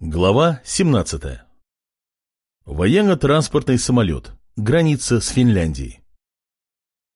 Глава 17. Военно-транспортный самолет. Граница с Финляндией.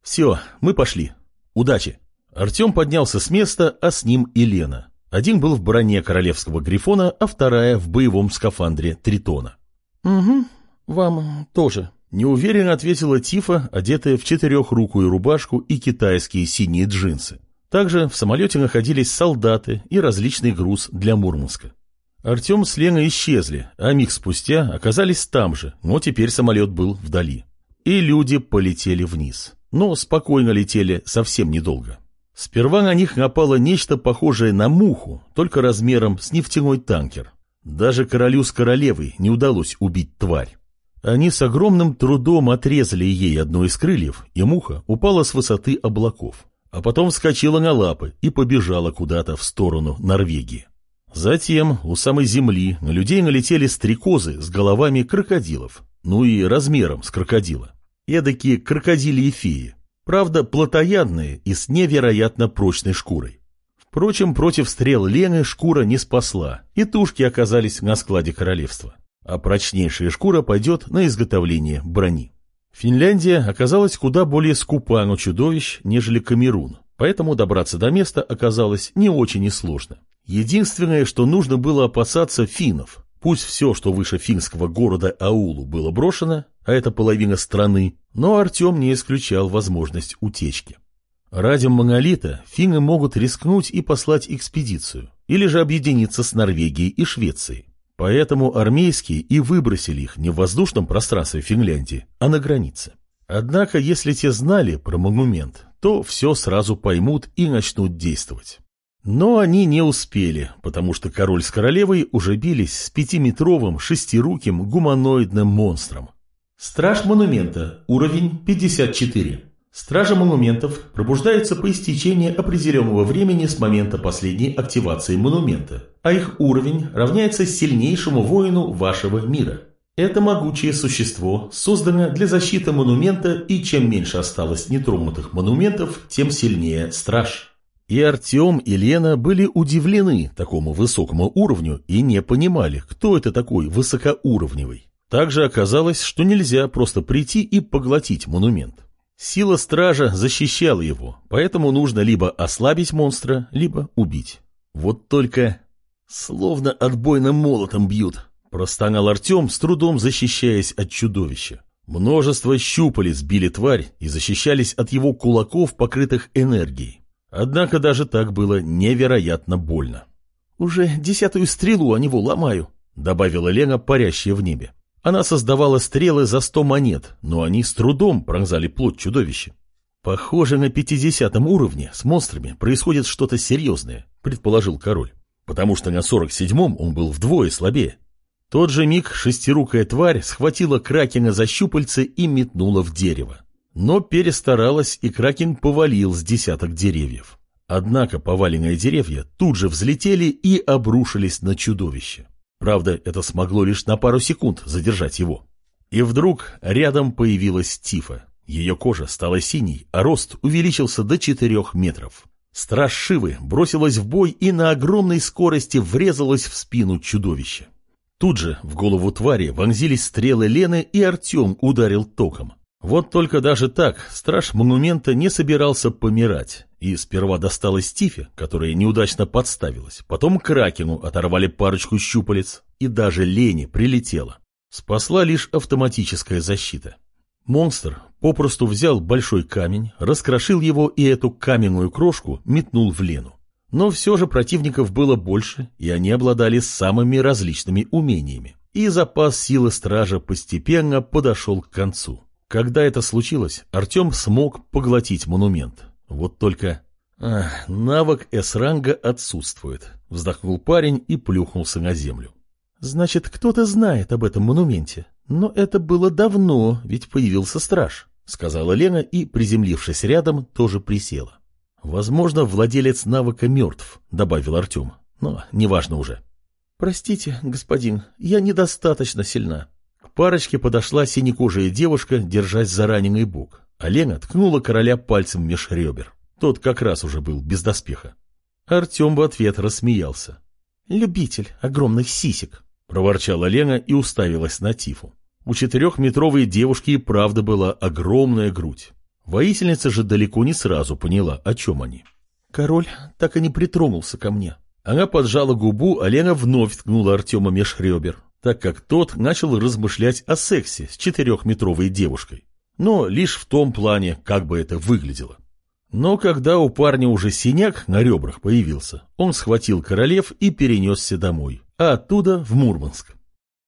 Все, мы пошли. Удачи. Артем поднялся с места, а с ним и Лена. Один был в броне королевского грифона, а вторая в боевом скафандре Тритона. «Угу, вам тоже», — неуверенно ответила Тифа, одетая в четырехрукую рубашку и китайские синие джинсы. Также в самолете находились солдаты и различный груз для Мурманска. Артем с Леной исчезли, а миг спустя оказались там же, но теперь самолет был вдали. И люди полетели вниз. Но спокойно летели совсем недолго. Сперва на них напало нечто похожее на муху, только размером с нефтяной танкер. Даже королю с королевой не удалось убить тварь. Они с огромным трудом отрезали ей одно из крыльев, и муха упала с высоты облаков, а потом вскочила на лапы и побежала куда-то в сторону Норвегии. Затем у самой земли на людей налетели стрекозы с головами крокодилов, ну и размером с крокодила. Эдакие крокодилии феи, правда плотоядные и с невероятно прочной шкурой. Впрочем, против стрел Лены шкура не спасла, и тушки оказались на складе королевства. А прочнейшая шкура пойдет на изготовление брони. Финляндия оказалась куда более скупа на чудовищ, нежели Камерун, поэтому добраться до места оказалось не очень и сложно. Единственное, что нужно было опасаться финнов. Пусть все, что выше финского города Аулу, было брошено, а это половина страны, но Артем не исключал возможность утечки. Ради монолита финны могут рискнуть и послать экспедицию, или же объединиться с Норвегией и Швецией. Поэтому армейские и выбросили их не в воздушном пространстве Финляндии, а на границе. Однако, если те знали про монумент, то все сразу поймут и начнут действовать. Но они не успели, потому что король с королевой уже бились с пятиметровым шестируким гуманоидным монстром. Страж монумента, уровень 54. Стража монументов пробуждается по истечении определенного времени с момента последней активации монумента, а их уровень равняется сильнейшему воину вашего мира. Это могучее существо создано для защиты монумента, и чем меньше осталось нетронутых монументов, тем сильнее страж. И Артем, и Лена были удивлены такому высокому уровню и не понимали, кто это такой высокоуровневый. Также оказалось, что нельзя просто прийти и поглотить монумент. Сила стража защищала его, поэтому нужно либо ослабить монстра, либо убить. Вот только словно отбойным молотом бьют, простонал Артем, с трудом защищаясь от чудовища. Множество щупалец били тварь и защищались от его кулаков, покрытых энергией. Однако даже так было невероятно больно. «Уже десятую стрелу о него ломаю», — добавила Лена, парящая в небе. Она создавала стрелы за сто монет, но они с трудом пронзали плоть чудовища. «Похоже, на пятидесятом уровне с монстрами происходит что-то серьезное», — предположил король. «Потому что на сорок седьмом он был вдвое слабее». Тот же миг шестирукая тварь схватила Кракена за щупальце и метнула в дерево. Но перестаралась, и Кракен повалил с десяток деревьев. Однако поваленные деревья тут же взлетели и обрушились на чудовище. Правда, это смогло лишь на пару секунд задержать его. И вдруг рядом появилась Тифа. Ее кожа стала синей, а рост увеличился до четырех метров. Страж Шивы бросилась в бой и на огромной скорости врезалась в спину чудовища. Тут же в голову твари вонзились стрелы Лены, и Артем ударил током. Вот только даже так страж монумента не собирался помирать, и сперва досталось Тифе, которая неудачно подставилась, потом Кракену оторвали парочку щупалец, и даже Лене прилетела. Спасла лишь автоматическая защита. Монстр попросту взял большой камень, раскрошил его и эту каменную крошку метнул в Лену. Но все же противников было больше, и они обладали самыми различными умениями. И запас силы стража постепенно подошел к концу. Когда это случилось, Артем смог поглотить монумент. Вот только... Ах, навык С-ранга отсутствует. Вздохнул парень и плюхнулся на землю. Значит, кто-то знает об этом монументе. Но это было давно, ведь появился страж, сказала Лена и, приземлившись рядом, тоже присела. Возможно, владелец навыка мертв, добавил Артем. Но неважно уже. Простите, господин, я недостаточно сильна парочке подошла синекожая девушка, держась за раненый бок, а Лена ткнула короля пальцем меж ребер. Тот как раз уже был без доспеха. Артем в ответ рассмеялся. «Любитель огромных сисек». проворчала Лена и уставилась на Тифу. У четырехметровой девушки и правда была огромная грудь. Воительница же далеко не сразу поняла, о чем они. Король так и не притронулся ко мне. Она поджала губу, а Лена вновь ткнула Артема меж ребер, так как тот начал размышлять о сексе с четырехметровой девушкой. Но лишь в том плане, как бы это выглядело. Но когда у парня уже синяк на ребрах появился, он схватил королев и перенесся домой, а оттуда в Мурманск.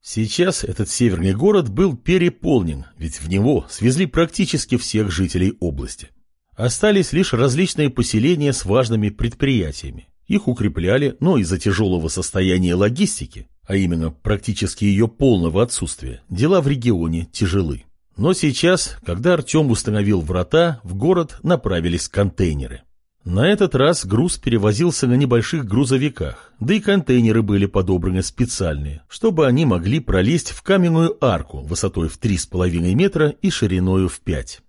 Сейчас этот северный город был переполнен, ведь в него свезли практически всех жителей области. Остались лишь различные поселения с важными предприятиями. Их укрепляли, но из-за тяжелого состояния логистики, а именно практически ее полного отсутствия, дела в регионе тяжелы. Но сейчас, когда Артем установил врата, в город направились контейнеры. На этот раз груз перевозился на небольших грузовиках, да и контейнеры были подобраны специальные, чтобы они могли пролезть в каменную арку высотой в 3,5 метра и шириною в 5.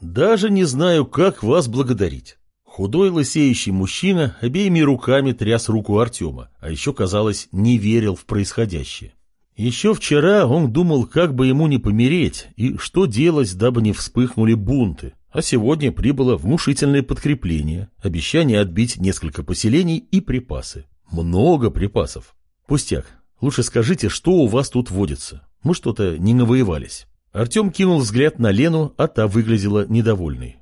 Даже не знаю, как вас благодарить. Худой лысеющий мужчина обеими руками тряс руку Артема, а еще, казалось, не верил в происходящее. Еще вчера он думал, как бы ему не помереть и что делать, дабы не вспыхнули бунты. А сегодня прибыло внушительное подкрепление, обещание отбить несколько поселений и припасы. Много припасов. Пустяк, лучше скажите, что у вас тут водится. Мы что-то не навоевались. Артем кинул взгляд на Лену, а та выглядела недовольной.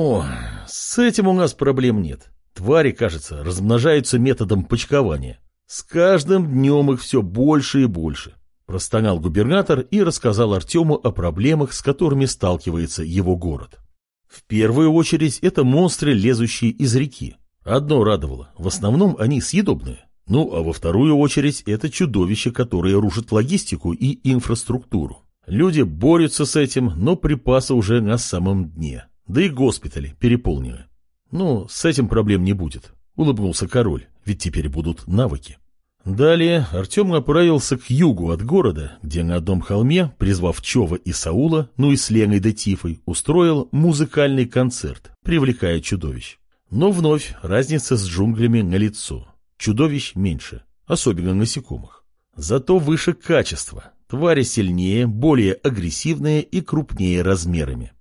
О, с этим у нас проблем нет. Твари, кажется, размножаются методом почкования. С каждым днем их все больше и больше. Простонал губернатор и рассказал Артему о проблемах, с которыми сталкивается его город. В первую очередь это монстры, лезущие из реки. Одно радовало, в основном они съедобные. Ну, а во вторую очередь это чудовища, которые рушат логистику и инфраструктуру. Люди борются с этим, но припасы уже на самом дне. Да и госпитали переполнены. Ну, с этим проблем не будет, улыбнулся король, ведь теперь будут навыки. Далее Артем направился к югу от города, где на одном холме, призвав Чова и Саула, ну и с Леной да Тифой, устроил музыкальный концерт, привлекая чудовищ. Но вновь разница с джунглями на лицо. Чудовищ меньше, особенно насекомых. Зато выше качество. Твари сильнее, более агрессивные и крупнее размерами.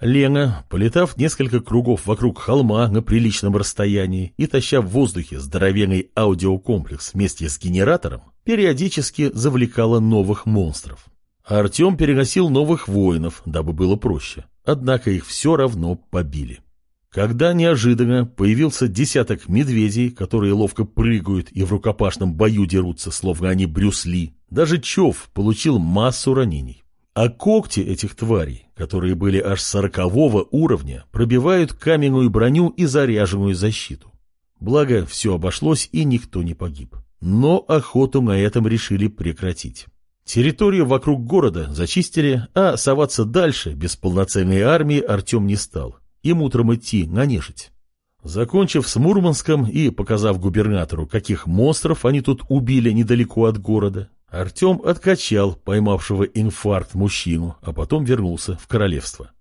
Лена, полетав несколько кругов вокруг холма на приличном расстоянии и таща в воздухе здоровенный аудиокомплекс вместе с генератором, периодически завлекала новых монстров. А Артем переносил новых воинов, дабы было проще. Однако их все равно побили. Когда неожиданно появился десяток медведей, которые ловко прыгают и в рукопашном бою дерутся, словно они брюсли, даже Чов получил массу ранений. А когти этих тварей, которые были аж сорокового уровня, пробивают каменную броню и заряженную защиту. Благо, все обошлось и никто не погиб. Но охоту на этом решили прекратить. Территорию вокруг города зачистили, а соваться дальше без полноценной армии Артем не стал. Им утром идти на нежить. Закончив с Мурманском и показав губернатору, каких монстров они тут убили недалеко от города, Артем откачал поймавшего инфаркт мужчину, а потом вернулся в королевство.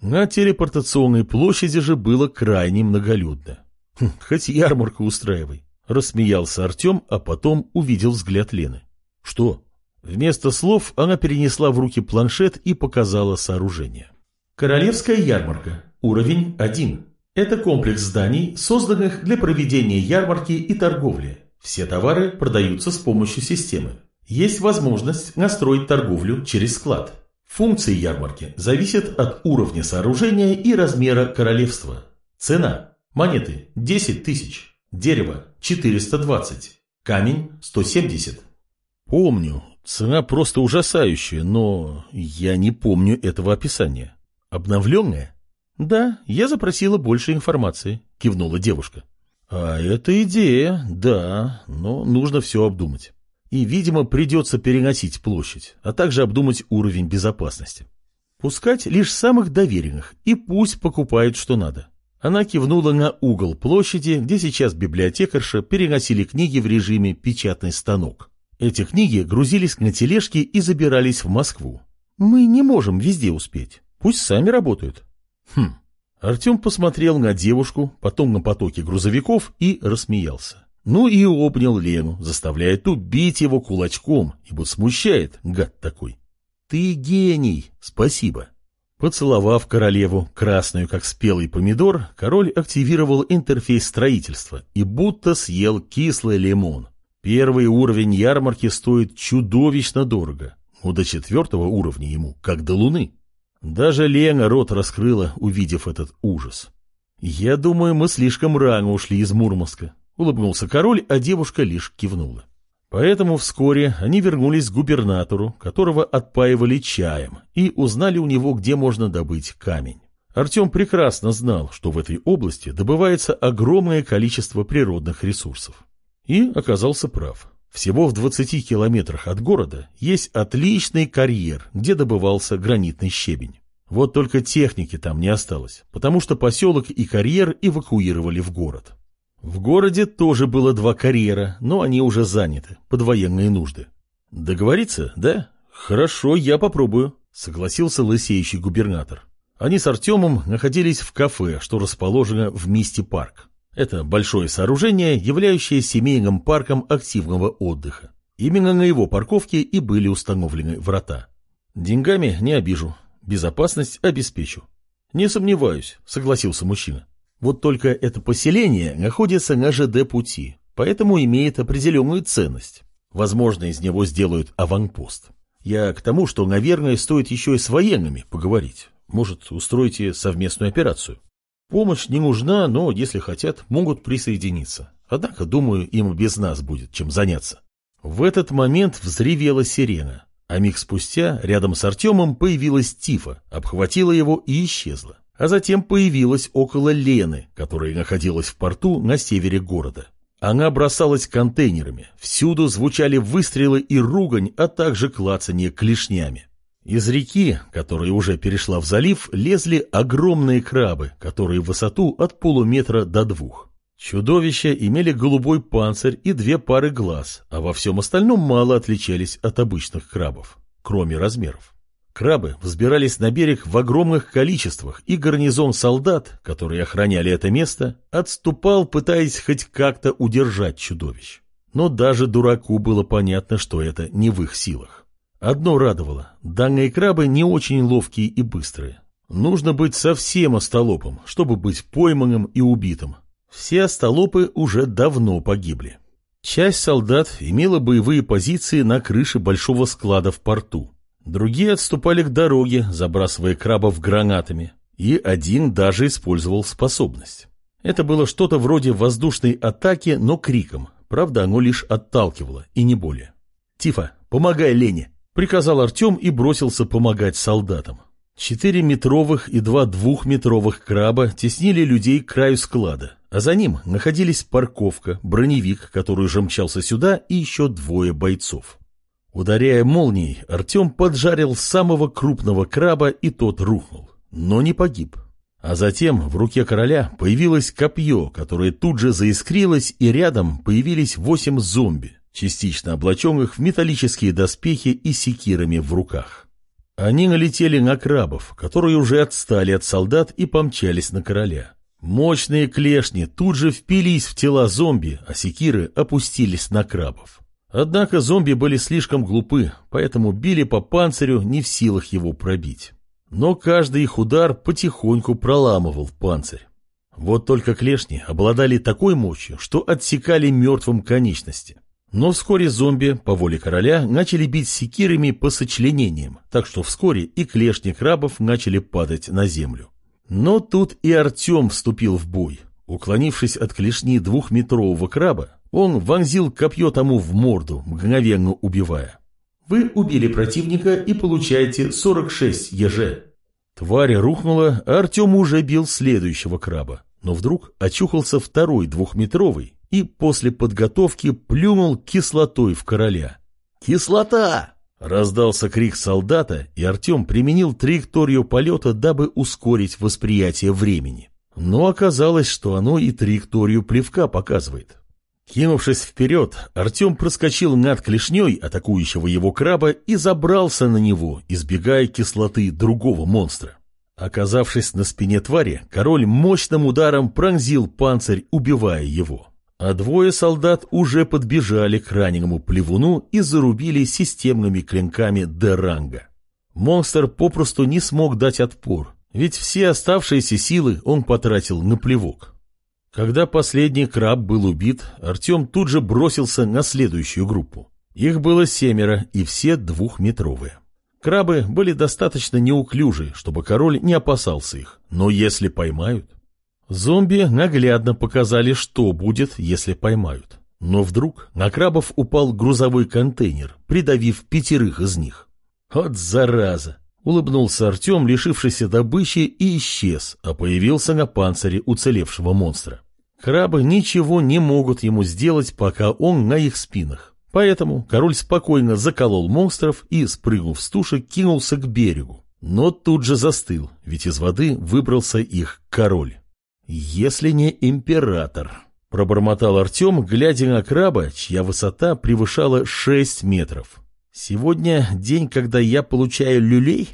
На телепортационной площади же было крайне многолюдно. Хм, хоть ярмарку устраивай. Рассмеялся Артем, а потом увидел взгляд Лены. Что? Вместо слов она перенесла в руки планшет и показала сооружение. Королевская ярмарка. Уровень 1. Это комплекс зданий, созданных для проведения ярмарки и торговли. Все товары продаются с помощью системы. Есть возможность настроить торговлю через склад. Функции ярмарки зависят от уровня сооружения и размера королевства. Цена. Монеты 10 тысяч. Дерево 420. Камень 170. Помню. Цена просто ужасающая, но я не помню этого описания. Обновленная? Да, я запросила больше информации, кивнула девушка. А это идея, да, но нужно все обдумать. И, видимо, придется переносить площадь, а также обдумать уровень безопасности. Пускать лишь самых доверенных, и пусть покупают, что надо. Она кивнула на угол площади, где сейчас библиотекарша переносили книги в режиме «печатный станок». Эти книги грузились на тележки и забирались в Москву. Мы не можем везде успеть. Пусть сами работают. Хм. Артем посмотрел на девушку, потом на потоки грузовиков и рассмеялся. Ну и обнял Лену, заставляя ту бить его кулачком, ибо смущает, гад такой. «Ты гений! Спасибо!» Поцеловав королеву, красную как спелый помидор, король активировал интерфейс строительства и будто съел кислый лимон. Первый уровень ярмарки стоит чудовищно дорого, но до четвертого уровня ему как до луны. Даже Лена рот раскрыла, увидев этот ужас. «Я думаю, мы слишком рано ушли из Мурманска», — улыбнулся король, а девушка лишь кивнула. Поэтому вскоре они вернулись к губернатору, которого отпаивали чаем, и узнали у него, где можно добыть камень. Артем прекрасно знал, что в этой области добывается огромное количество природных ресурсов. И оказался прав. Всего в 20 километрах от города есть отличный карьер, где добывался гранитный щебень. Вот только техники там не осталось, потому что поселок и карьер эвакуировали в город. В городе тоже было два карьера, но они уже заняты, под военные нужды. Договориться, да? Хорошо, я попробую, согласился лысеющий губернатор. Они с Артемом находились в кафе, что расположено в Мисте парк. Это большое сооружение, являющее семейным парком активного отдыха. Именно на его парковке и были установлены врата. Деньгами не обижу, безопасность обеспечу. Не сомневаюсь, согласился мужчина. Вот только это поселение находится на ЖД-пути, поэтому имеет определенную ценность. Возможно, из него сделают аванпост. Я к тому, что, наверное, стоит еще и с военными поговорить. Может, устроите совместную операцию. Помощь не нужна, но, если хотят, могут присоединиться. Однако, думаю, им без нас будет чем заняться. В этот момент взревела сирена, а миг спустя рядом с Артемом появилась Тифа, обхватила его и исчезла а затем появилась около Лены, которая находилась в порту на севере города. Она бросалась контейнерами, всюду звучали выстрелы и ругань, а также клацанье клешнями. Из реки, которая уже перешла в залив, лезли огромные крабы, которые в высоту от полуметра до двух. Чудовища имели голубой панцирь и две пары глаз, а во всем остальном мало отличались от обычных крабов, кроме размеров. Крабы взбирались на берег в огромных количествах, и гарнизон солдат, которые охраняли это место, отступал, пытаясь хоть как-то удержать чудовищ. Но даже дураку было понятно, что это не в их силах. Одно радовало – данные крабы не очень ловкие и быстрые. Нужно быть совсем остолопом, чтобы быть пойманным и убитым. Все остолопы уже давно погибли. Часть солдат имела боевые позиции на крыше большого склада в порту – Другие отступали к дороге, забрасывая крабов гранатами, и один даже использовал способность. Это было что-то вроде воздушной атаки, но криком. Правда, оно лишь отталкивало, и не более. «Тифа, помогай Лене!» — приказал Артем и бросился помогать солдатам. Четыре метровых и два двухметровых краба теснили людей к краю склада, а за ним находились парковка, броневик, который уже мчался сюда, и еще двое бойцов. Ударяя молнией, Артем поджарил самого крупного краба, и тот рухнул, но не погиб. А затем в руке короля появилось копье, которое тут же заискрилось, и рядом появились восемь зомби, частично облаченных в металлические доспехи и секирами в руках. Они налетели на крабов, которые уже отстали от солдат и помчались на короля. Мощные клешни тут же впились в тела зомби, а секиры опустились на крабов. Однако зомби были слишком глупы, поэтому били по панцирю, не в силах его пробить. Но каждый их удар потихоньку проламывал панцирь. Вот только клешни обладали такой мощью, что отсекали мертвым конечности. Но вскоре зомби, по воле короля, начали бить секирами по сочленениям, так что вскоре и клешни крабов начали падать на землю. Но тут и Артем вступил в бой. Уклонившись от клешни двухметрового краба, он вонзил копье тому в морду, мгновенно убивая. Вы убили противника и получаете 46 ЕЖ. Тварь рухнула, а Артем уже бил следующего краба. Но вдруг очухался второй двухметровый и после подготовки плюнул кислотой в короля. «Кислота!» Раздался крик солдата, и Артем применил траекторию полета, дабы ускорить восприятие времени. Но оказалось, что оно и траекторию плевка показывает. Кинувшись вперед, Артем проскочил над клешней атакующего его краба и забрался на него, избегая кислоты другого монстра. Оказавшись на спине твари, король мощным ударом пронзил панцирь, убивая его. а двое солдат уже подбежали к раненому плевуну и зарубили системными клинками Деранга. Монстр попросту не смог дать отпор, ведь все оставшиеся силы он потратил на плевок. Когда последний краб был убит, Артем тут же бросился на следующую группу. Их было семеро, и все двухметровые. Крабы были достаточно неуклюжи, чтобы король не опасался их, но если поймают... Зомби наглядно показали, что будет, если поймают. Но вдруг на крабов упал грузовой контейнер, придавив пятерых из них. «Вот зараза!» — улыбнулся Артем, лишившийся добычи, и исчез, а появился на панцире уцелевшего монстра. Крабы ничего не могут ему сделать, пока он на их спинах. Поэтому король спокойно заколол монстров и, спрыгнув с туши, кинулся к берегу. Но тут же застыл, ведь из воды выбрался их король. «Если не император», — пробормотал Артем, глядя на краба, чья высота превышала 6 метров. «Сегодня день, когда я получаю люлей?»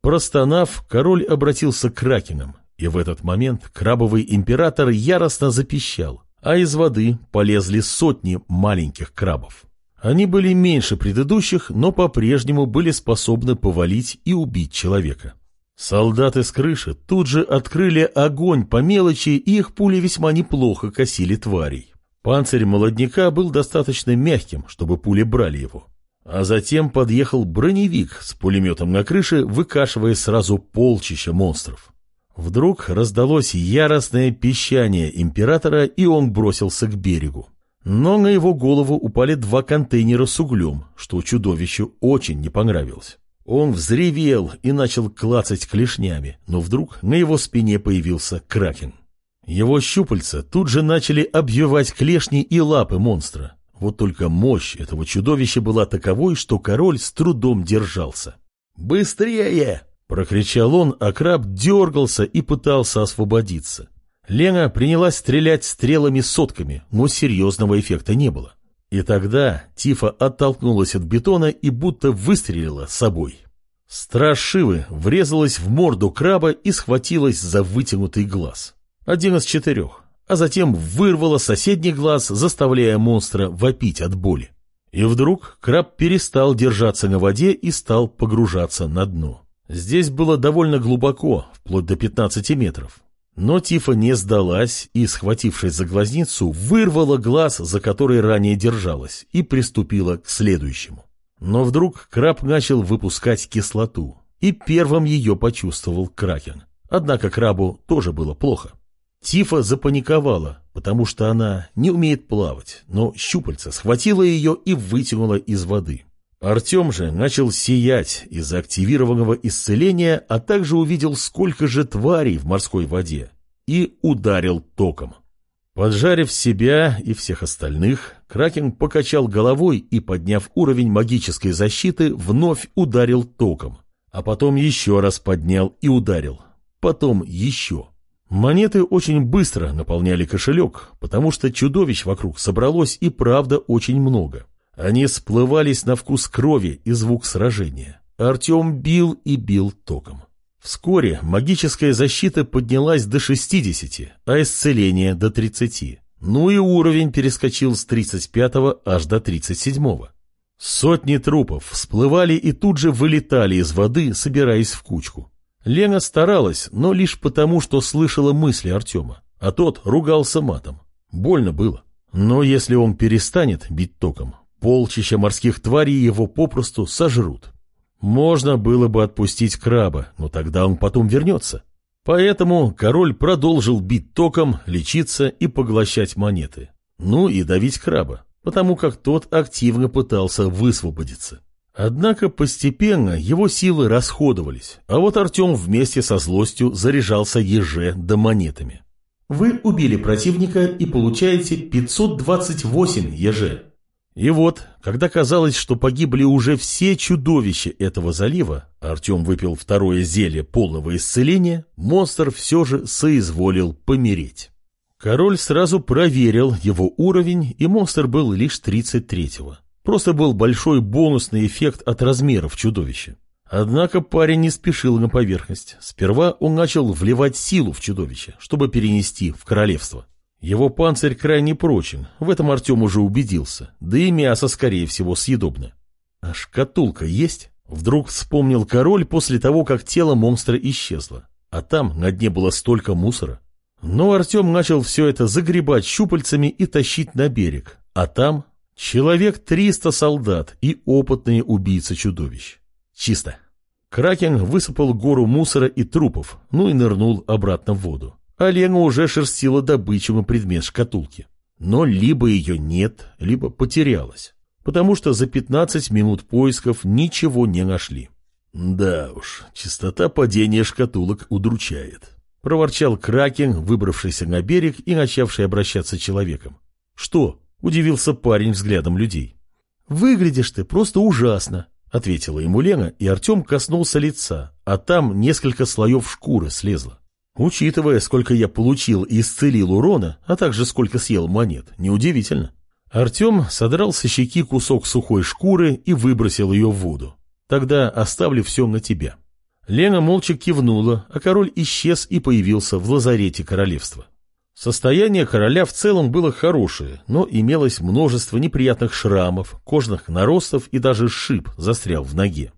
Простонав, король обратился к кракенам, и в этот момент крабовый император яростно запищал, а из воды полезли сотни маленьких крабов. Они были меньше предыдущих, но по-прежнему были способны повалить и убить человека. Солдаты с крыши тут же открыли огонь по мелочи, и их пули весьма неплохо косили тварей. Панцирь молодняка был достаточно мягким, чтобы пули брали его. А затем подъехал броневик с пулеметом на крыше, выкашивая сразу полчища монстров. Вдруг раздалось яростное пищание императора, и он бросился к берегу. Но на его голову упали два контейнера с углем, что чудовищу очень не понравилось. Он взревел и начал клацать клешнями, но вдруг на его спине появился кракен. Его щупальца тут же начали обвивать клешни и лапы монстра. Вот только мощь этого чудовища была таковой, что король с трудом держался. «Быстрее!» Прокричал он, а краб дергался и пытался освободиться. Лена принялась стрелять стрелами-сотками, но серьезного эффекта не было. И тогда Тифа оттолкнулась от бетона и будто выстрелила собой. Страж Шивы врезалась в морду краба и схватилась за вытянутый глаз. Один из четырех. А затем вырвала соседний глаз, заставляя монстра вопить от боли. И вдруг краб перестал держаться на воде и стал погружаться на дно. Здесь было довольно глубоко, вплоть до 15 метров. Но Тифа не сдалась и, схватившись за глазницу, вырвала глаз, за который ранее держалась, и приступила к следующему. Но вдруг краб начал выпускать кислоту, и первым ее почувствовал Кракен. Однако крабу тоже было плохо. Тифа запаниковала, потому что она не умеет плавать, но щупальца схватила ее и вытянула из воды. Артем же начал сиять из-за активированного исцеления, а также увидел, сколько же тварей в морской воде, и ударил током. Поджарив себя и всех остальных, Кракен покачал головой и, подняв уровень магической защиты, вновь ударил током, а потом еще раз поднял и ударил, потом еще. Монеты очень быстро наполняли кошелек, потому что чудовищ вокруг собралось и правда очень много. Они сплывались на вкус крови и звук сражения. Артем бил и бил током. Вскоре магическая защита поднялась до 60, а исцеление до 30. Ну и уровень перескочил с 35 аж до 37. Сотни трупов всплывали и тут же вылетали из воды, собираясь в кучку. Лена старалась, но лишь потому, что слышала мысли Артема, а тот ругался матом. Больно было. Но если он перестанет бить током, Полчища морских тварей его попросту сожрут. Можно было бы отпустить краба, но тогда он потом вернется. Поэтому король продолжил бить током, лечиться и поглощать монеты. Ну и давить краба, потому как тот активно пытался высвободиться. Однако постепенно его силы расходовались, а вот Артем вместе со злостью заряжался еже да монетами. Вы убили противника и получаете 528 еже. И вот, когда казалось, что погибли уже все чудовища этого залива, Артем выпил второе зелье полного исцеления, монстр все же соизволил помереть. Король сразу проверил его уровень, и монстр был лишь 33-го. Просто был большой бонусный эффект от размеров чудовища. Однако парень не спешил на поверхность. Сперва он начал вливать силу в чудовище, чтобы перенести в королевство. Его панцирь крайне прочен, в этом Артем уже убедился, да и мясо, скорее всего, съедобно. А шкатулка есть? Вдруг вспомнил король после того, как тело монстра исчезло. А там на дне было столько мусора. Но Артем начал все это загребать щупальцами и тащить на берег. А там человек 300 солдат и опытные убийцы-чудовищ. Чисто. Кракен высыпал гору мусора и трупов, ну и нырнул обратно в воду. А Лена уже шерстила добычу на предмет шкатулки. Но либо ее нет, либо потерялась, потому что за 15 минут поисков ничего не нашли. «Да уж, частота падения шкатулок удручает», — проворчал Кракен, выбравшийся на берег и начавший обращаться человеком. «Что?» — удивился парень взглядом людей. «Выглядишь ты просто ужасно», — ответила ему Лена, и Артем коснулся лица, а там несколько слоев шкуры слезло. Учитывая, сколько я получил и исцелил урона, а также сколько съел монет, неудивительно. Артем содрал со щеки кусок сухой шкуры и выбросил ее в воду. Тогда оставлю все на тебя. Лена молча кивнула, а король исчез и появился в лазарете королевства. Состояние короля в целом было хорошее, но имелось множество неприятных шрамов, кожных наростов и даже шип застрял в ноге.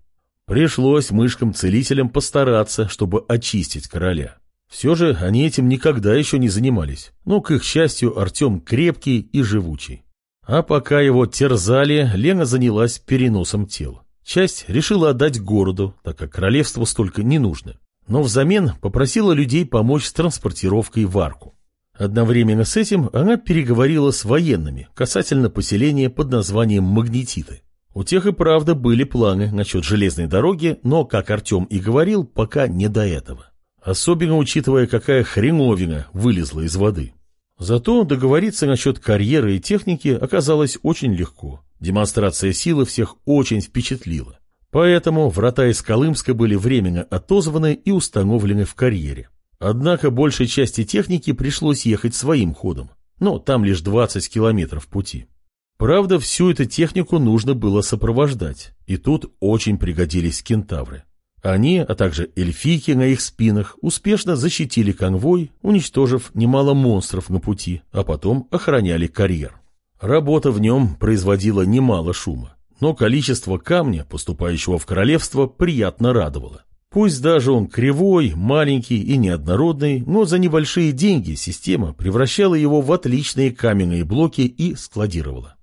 Пришлось мышкам-целителям постараться, чтобы очистить короля. Все же они этим никогда еще не занимались, но, к их счастью, Артем крепкий и живучий. А пока его терзали, Лена занялась переносом тел. Часть решила отдать городу, так как королевству столько не нужно, но взамен попросила людей помочь с транспортировкой в арку. Одновременно с этим она переговорила с военными касательно поселения под названием Магнетиты. У тех и правда были планы насчет железной дороги, но, как Артем и говорил, пока не до этого особенно учитывая, какая хреновина вылезла из воды. Зато договориться насчет карьеры и техники оказалось очень легко. Демонстрация силы всех очень впечатлила. Поэтому врата из Колымска были временно отозваны и установлены в карьере. Однако большей части техники пришлось ехать своим ходом, но там лишь 20 километров пути. Правда, всю эту технику нужно было сопровождать, и тут очень пригодились кентавры. Они, а также эльфийки на их спинах, успешно защитили конвой, уничтожив немало монстров на пути, а потом охраняли карьер. Работа в нем производила немало шума, но количество камня, поступающего в королевство, приятно радовало. Пусть даже он кривой, маленький и неоднородный, но за небольшие деньги система превращала его в отличные каменные блоки и складировала.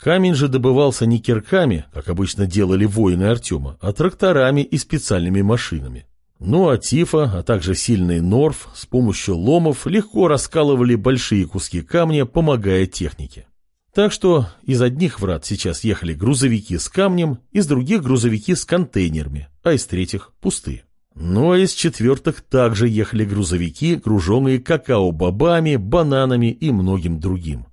Камень же добывался не кирками, как обычно делали воины Артема, а тракторами и специальными машинами. Ну а Тифа, а также сильный Норф с помощью ломов легко раскалывали большие куски камня, помогая технике. Так что из одних врат сейчас ехали грузовики с камнем, из других грузовики с контейнерами, а из третьих – пустые. Ну а из четвертых также ехали грузовики, груженные какао-бобами, бананами и многим другим.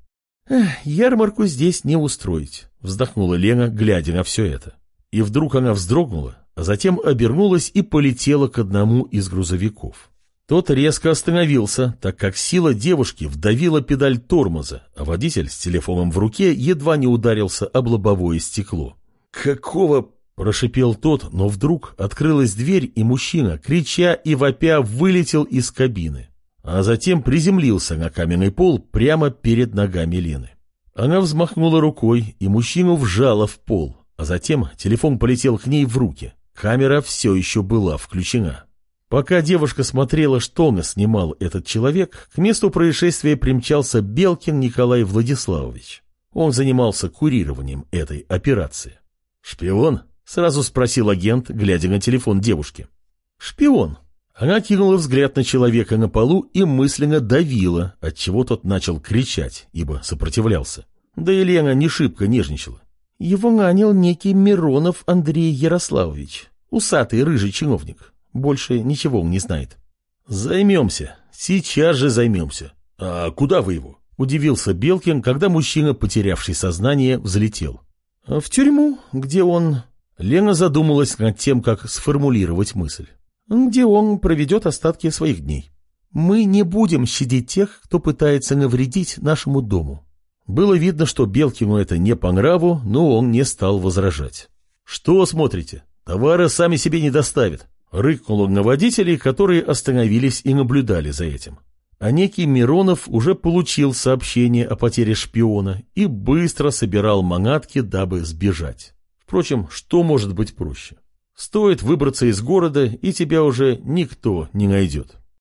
Ярмарку здесь не устроить, вздохнула Лена, глядя на все это. И вдруг она вздрогнула, а затем обернулась и полетела к одному из грузовиков. Тот резко остановился, так как сила девушки вдавила педаль тормоза, а водитель с телефоном в руке едва не ударился об лобовое стекло. «Какого...» – прошипел тот, но вдруг открылась дверь, и мужчина, крича и вопя, вылетел из кабины а затем приземлился на каменный пол прямо перед ногами Лены. Она взмахнула рукой, и мужчину вжала в пол, а затем телефон полетел к ней в руки. Камера все еще была включена. Пока девушка смотрела, что на снимал этот человек, к месту происшествия примчался Белкин Николай Владиславович. Он занимался курированием этой операции. «Шпион?» — сразу спросил агент, глядя на телефон девушки. «Шпион», она кинула взгляд на человека на полу и мысленно давила, отчего тот начал кричать, ибо сопротивлялся. Да и Лена не шибко нежничала. Его нанял некий Миронов Андрей Ярославович, усатый рыжий чиновник. Больше ничего он не знает. «Займемся. Сейчас же займемся. А куда вы его?» Удивился Белкин, когда мужчина, потерявший сознание, взлетел. «В тюрьму, где он...» Лена задумалась над тем, как сформулировать мысль где он проведет остатки своих дней. Мы не будем щадить тех, кто пытается навредить нашему дому. Было видно, что Белкину это не по нраву, но он не стал возражать. «Что смотрите? Товары сами себе не доставят», — рыкнул он на водителей, которые остановились и наблюдали за этим. А некий Миронов уже получил сообщение о потере шпиона и быстро собирал манатки, дабы сбежать. Впрочем, что может быть проще? Стоит выбраться из города, и тебя уже никто не найдет.